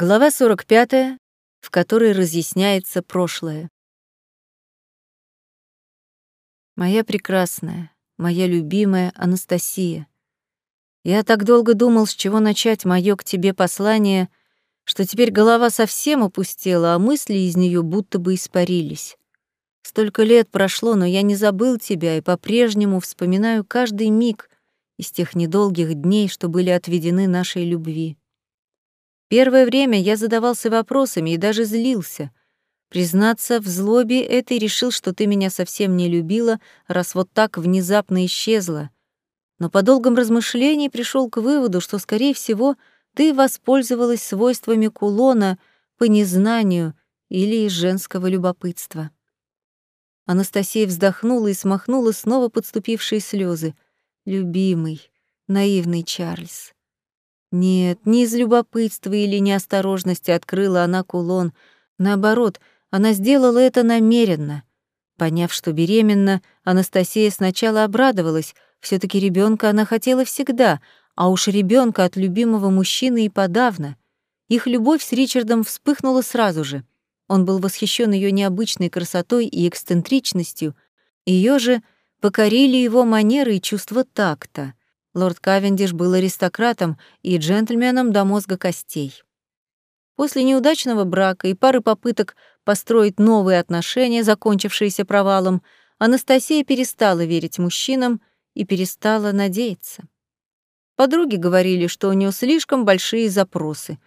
Глава 45, в которой разъясняется прошлое. Моя прекрасная, моя любимая Анастасия. Я так долго думал, с чего начать моё к тебе послание, что теперь голова совсем опустела, а мысли из неё будто бы испарились. Столько лет прошло, но я не забыл тебя и по-прежнему вспоминаю каждый миг из тех недолгих дней, что были отведены нашей любви. Первое время я задавался вопросами и даже злился. Признаться, в злобе этой решил, что ты меня совсем не любила, раз вот так внезапно исчезла. Но по долгом размышлении пришел к выводу, что, скорее всего, ты воспользовалась свойствами кулона по незнанию или из женского любопытства. Анастасия вздохнула и смахнула снова подступившие слезы. Любимый, наивный Чарльз. Нет, не из любопытства или неосторожности открыла она кулон. Наоборот, она сделала это намеренно. Поняв, что беременна, Анастасия сначала обрадовалась. все таки ребенка она хотела всегда, а уж ребенка от любимого мужчины и подавно. Их любовь с Ричардом вспыхнула сразу же. Он был восхищен ее необычной красотой и эксцентричностью. Ее же покорили его манеры и чувство такта. Лорд Кавендиш был аристократом и джентльменом до мозга костей. После неудачного брака и пары попыток построить новые отношения, закончившиеся провалом, Анастасия перестала верить мужчинам и перестала надеяться. Подруги говорили, что у нее слишком большие запросы.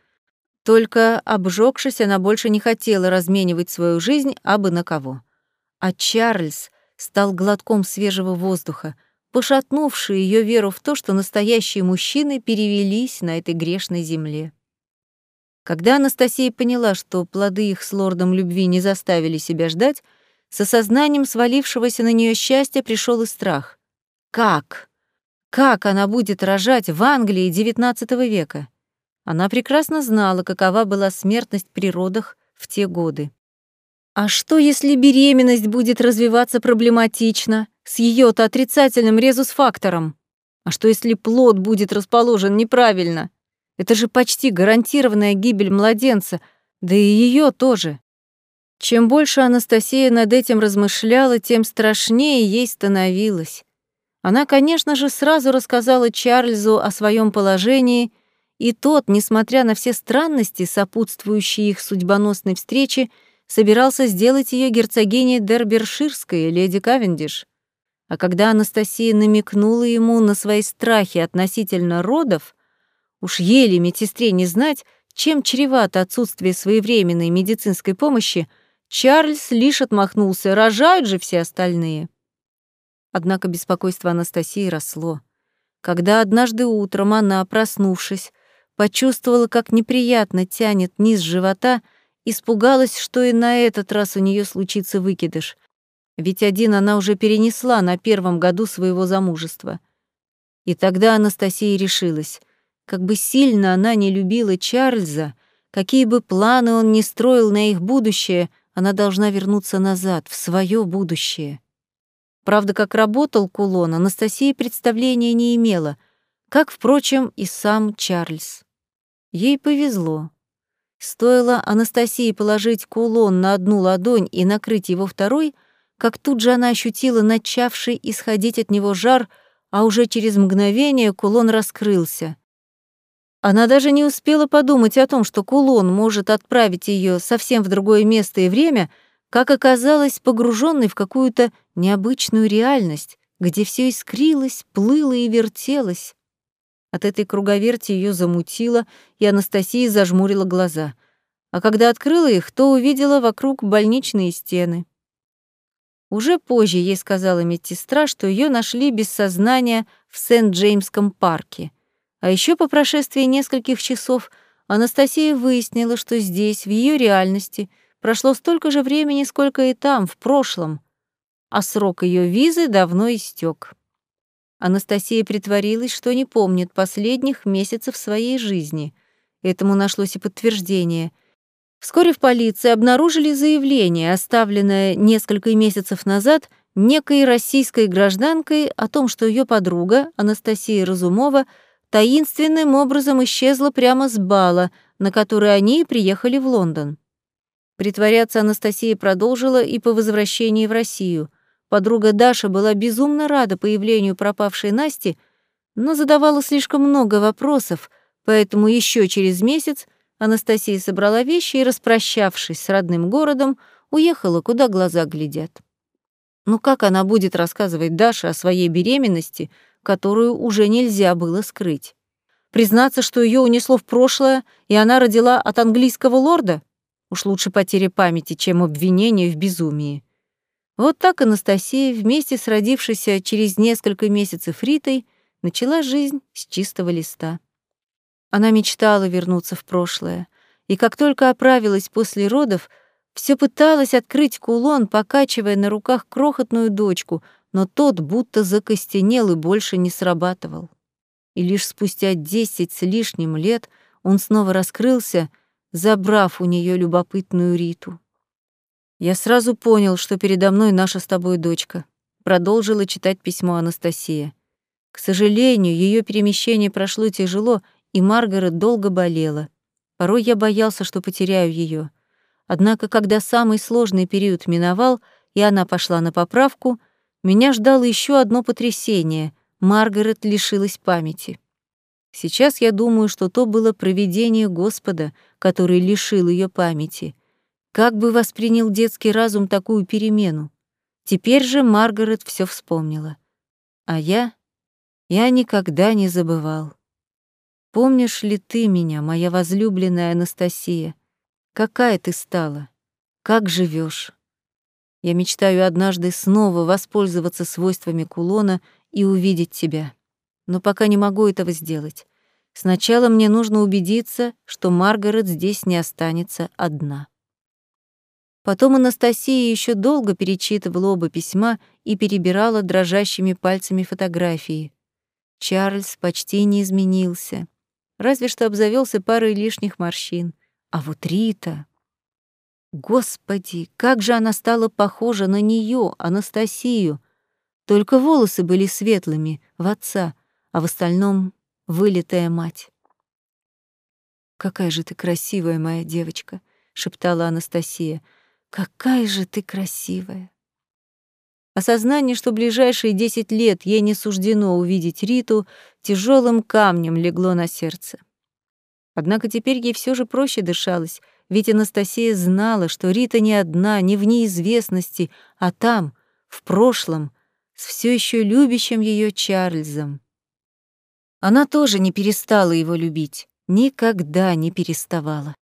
Только обжегшись, она больше не хотела разменивать свою жизнь абы на кого. А Чарльз стал глотком свежего воздуха — пошатнувшие ее веру в то, что настоящие мужчины перевелись на этой грешной земле. Когда Анастасия поняла, что плоды их с лордом любви не заставили себя ждать, с осознанием свалившегося на нее счастья пришел и страх. Как? Как она будет рожать в Англии XIX века? Она прекрасно знала, какова была смертность при родах в те годы. А что, если беременность будет развиваться проблематично, с ее-то отрицательным резус-фактором? А что, если плод будет расположен неправильно? Это же почти гарантированная гибель младенца, да и ее тоже. Чем больше Анастасия над этим размышляла, тем страшнее ей становилось. Она, конечно же, сразу рассказала Чарльзу о своем положении, и тот, несмотря на все странности, сопутствующие их судьбоносной встрече, собирался сделать ее герцогиней Дерберширской, леди Кавендиш. А когда Анастасия намекнула ему на свои страхи относительно родов, уж еле медсестре не знать, чем чревато отсутствие своевременной медицинской помощи, Чарльз лишь отмахнулся, рожают же все остальные. Однако беспокойство Анастасии росло. Когда однажды утром она, проснувшись, почувствовала, как неприятно тянет низ живота — Испугалась, что и на этот раз у нее случится выкидыш. Ведь один она уже перенесла на первом году своего замужества. И тогда Анастасия решилась. Как бы сильно она не любила Чарльза, какие бы планы он ни строил на их будущее, она должна вернуться назад, в свое будущее. Правда, как работал кулон, Анастасия представления не имела, как, впрочем, и сам Чарльз. Ей повезло. Стоило Анастасии положить кулон на одну ладонь и накрыть его второй, как тут же она ощутила начавший исходить от него жар, а уже через мгновение кулон раскрылся. Она даже не успела подумать о том, что кулон может отправить ее совсем в другое место и время, как оказалась погруженной в какую-то необычную реальность, где все искрилось, плыло и вертелось. От этой круговерти ее замутило, и Анастасия зажмурила глаза. А когда открыла их, то увидела вокруг больничные стены. Уже позже ей сказала медсестра, что ее нашли без сознания в Сент-Джеймском парке. А еще по прошествии нескольких часов Анастасия выяснила, что здесь, в ее реальности, прошло столько же времени, сколько и там, в прошлом, а срок ее визы давно истек. Анастасия притворилась, что не помнит последних месяцев своей жизни. Этому нашлось и подтверждение. Вскоре в полиции обнаружили заявление, оставленное несколько месяцев назад некой российской гражданкой о том, что ее подруга, Анастасия Разумова, таинственным образом исчезла прямо с бала, на который они приехали в Лондон. Притворяться Анастасия продолжила и по возвращении в Россию. Подруга Даша была безумно рада появлению пропавшей Насти, но задавала слишком много вопросов, поэтому еще через месяц Анастасия собрала вещи и, распрощавшись с родным городом, уехала, куда глаза глядят. Ну как она будет рассказывать Даше о своей беременности, которую уже нельзя было скрыть? Признаться, что ее унесло в прошлое, и она родила от английского лорда? Уж лучше потеря памяти, чем обвинение в безумии. Вот так Анастасия, вместе с родившейся через несколько месяцев Ритой, начала жизнь с чистого листа. Она мечтала вернуться в прошлое, и как только оправилась после родов, все пыталась открыть кулон, покачивая на руках крохотную дочку, но тот будто закостенел и больше не срабатывал. И лишь спустя десять с лишним лет он снова раскрылся, забрав у нее любопытную Риту. Я сразу понял, что передо мной наша с тобой дочка. Продолжила читать письмо Анастасия. К сожалению, ее перемещение прошло тяжело, и Маргарет долго болела. Порой я боялся, что потеряю ее. Однако, когда самый сложный период миновал, и она пошла на поправку, меня ждало еще одно потрясение. Маргарет лишилась памяти. Сейчас я думаю, что то было провидение Господа, который лишил ее памяти. Как бы воспринял детский разум такую перемену? Теперь же Маргарет все вспомнила. А я? Я никогда не забывал. Помнишь ли ты меня, моя возлюбленная Анастасия? Какая ты стала? Как живешь? Я мечтаю однажды снова воспользоваться свойствами кулона и увидеть тебя. Но пока не могу этого сделать. Сначала мне нужно убедиться, что Маргарет здесь не останется одна. Потом Анастасия еще долго перечитывала оба письма и перебирала дрожащими пальцами фотографии. Чарльз почти не изменился разве что обзавелся парой лишних морщин. А вот Рита... Господи, как же она стала похожа на нее, Анастасию. Только волосы были светлыми, в отца, а в остальном — вылитая мать. «Какая же ты красивая, моя девочка!» — шептала Анастасия. «Какая же ты красивая!» Осознание, что ближайшие десять лет ей не суждено увидеть Риту, тяжелым камнем легло на сердце. Однако теперь ей все же проще дышалось, ведь Анастасия знала, что Рита не одна, не в неизвестности, а там, в прошлом, с все еще любящим ее Чарльзом. Она тоже не перестала его любить, никогда не переставала.